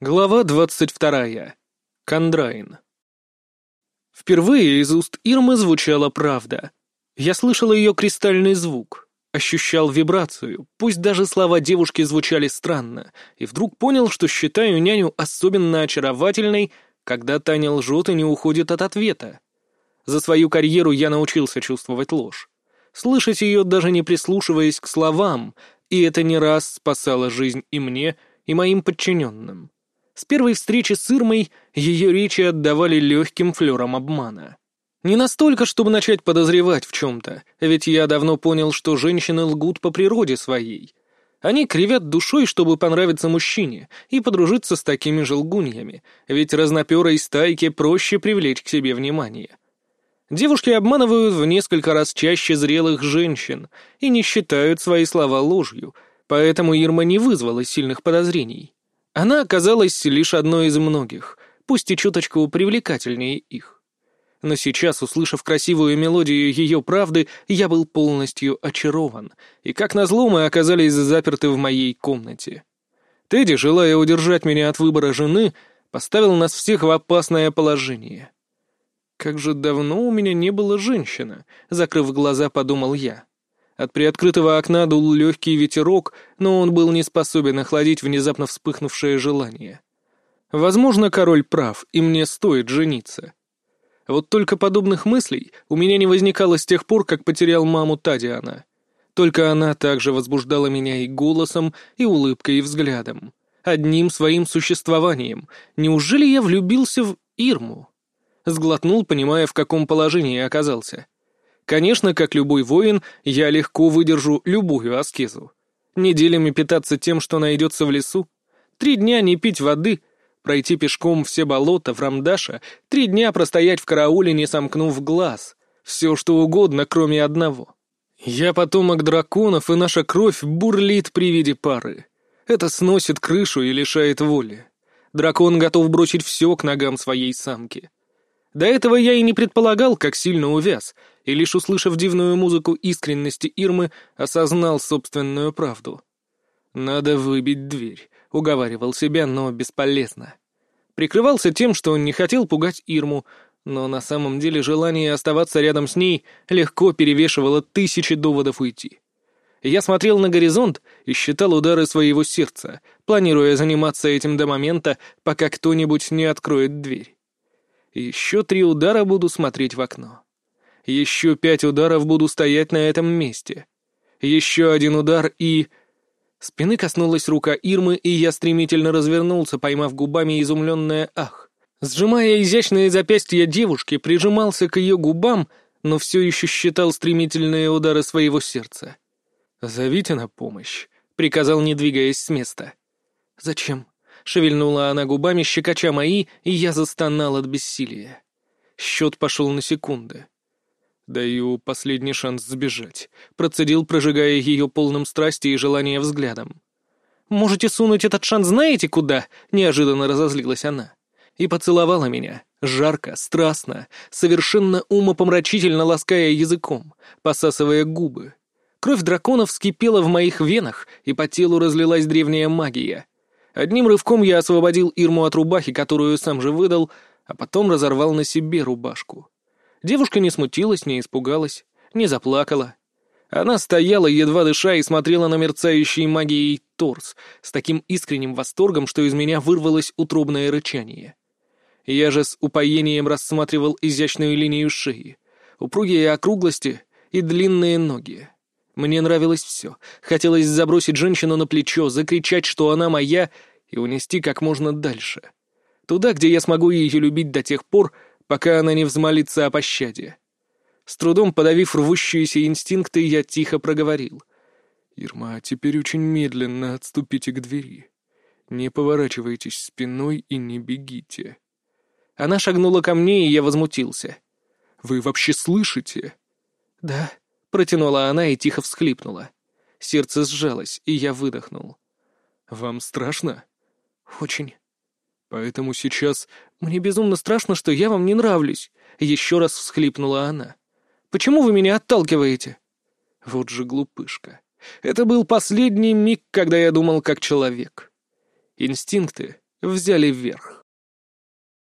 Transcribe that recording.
Глава двадцать вторая. Кондрайн. Впервые из уст Ирмы звучала правда. Я слышал ее кристальный звук, ощущал вибрацию, пусть даже слова девушки звучали странно, и вдруг понял, что считаю няню особенно очаровательной, когда Таня лжет и не уходит от ответа. За свою карьеру я научился чувствовать ложь. Слышать ее, даже не прислушиваясь к словам, и это не раз спасало жизнь и мне, и моим подчиненным. С первой встречи с Ирмой ее речи отдавали легким флером обмана. Не настолько, чтобы начать подозревать в чем-то, ведь я давно понял, что женщины лгут по природе своей. Они кривят душой, чтобы понравиться мужчине, и подружиться с такими же лгуньями, ведь разноперой стайке проще привлечь к себе внимание. Девушки обманывают в несколько раз чаще зрелых женщин и не считают свои слова ложью, поэтому Ирма не вызвала сильных подозрений. Она оказалась лишь одной из многих, пусть и чуточку привлекательнее их. Но сейчас, услышав красивую мелодию ее правды, я был полностью очарован, и как назло мы оказались заперты в моей комнате. Тедди, желая удержать меня от выбора жены, поставил нас всех в опасное положение. «Как же давно у меня не было женщины», — закрыв глаза, подумал я. От приоткрытого окна дул легкий ветерок, но он был не способен охладить внезапно вспыхнувшее желание. Возможно, король прав, и мне стоит жениться. Вот только подобных мыслей у меня не возникало с тех пор, как потерял маму Тадиана. Только она также возбуждала меня и голосом, и улыбкой, и взглядом. Одним своим существованием. Неужели я влюбился в Ирму? Сглотнул, понимая, в каком положении оказался. Конечно, как любой воин, я легко выдержу любую аскезу. Неделями питаться тем, что найдется в лесу, три дня не пить воды, пройти пешком все болота в Рамдаша, три дня простоять в карауле, не сомкнув глаз. Все, что угодно, кроме одного. Я потомок драконов, и наша кровь бурлит при виде пары. Это сносит крышу и лишает воли. Дракон готов бросить все к ногам своей самки. До этого я и не предполагал, как сильно увяз, и лишь услышав дивную музыку искренности Ирмы, осознал собственную правду. «Надо выбить дверь», — уговаривал себя, но бесполезно. Прикрывался тем, что не хотел пугать Ирму, но на самом деле желание оставаться рядом с ней легко перевешивало тысячи доводов уйти. Я смотрел на горизонт и считал удары своего сердца, планируя заниматься этим до момента, пока кто-нибудь не откроет дверь. Еще три удара буду смотреть в окно. Еще пять ударов буду стоять на этом месте. Еще один удар и... Спины коснулась рука Ирмы, и я стремительно развернулся, поймав губами изумленное «ах». Сжимая изящные запястья девушки, прижимался к ее губам, но все еще считал стремительные удары своего сердца. «Зовите на помощь», — приказал, не двигаясь с места. «Зачем?» Шевельнула она губами, щекоча мои, и я застонал от бессилия. Счет пошел на секунды. Даю последний шанс сбежать. Процедил, прожигая ее полным страсти и желания взглядом. «Можете сунуть этот шанс знаете куда?» — неожиданно разозлилась она. И поцеловала меня, жарко, страстно, совершенно умопомрачительно лаская языком, посасывая губы. Кровь драконов вскипела в моих венах, и по телу разлилась древняя магия. Одним рывком я освободил Ирму от рубахи, которую сам же выдал, а потом разорвал на себе рубашку. Девушка не смутилась, не испугалась, не заплакала. Она стояла, едва дыша, и смотрела на мерцающий магией торс с таким искренним восторгом, что из меня вырвалось утробное рычание. Я же с упоением рассматривал изящную линию шеи, упругие округлости и длинные ноги. Мне нравилось все. Хотелось забросить женщину на плечо, закричать, что она моя, и унести как можно дальше. Туда, где я смогу ее любить до тех пор, пока она не взмолится о пощаде. С трудом подавив рвущиеся инстинкты, я тихо проговорил. «Ирма, теперь очень медленно отступите к двери. Не поворачивайтесь спиной и не бегите». Она шагнула ко мне, и я возмутился. «Вы вообще слышите?» «Да», Протянула она и тихо всхлипнула. Сердце сжалось, и я выдохнул. «Вам страшно?» «Очень». «Поэтому сейчас...» «Мне безумно страшно, что я вам не нравлюсь», — еще раз всхлипнула она. «Почему вы меня отталкиваете?» Вот же глупышка. Это был последний миг, когда я думал как человек. Инстинкты взяли вверх.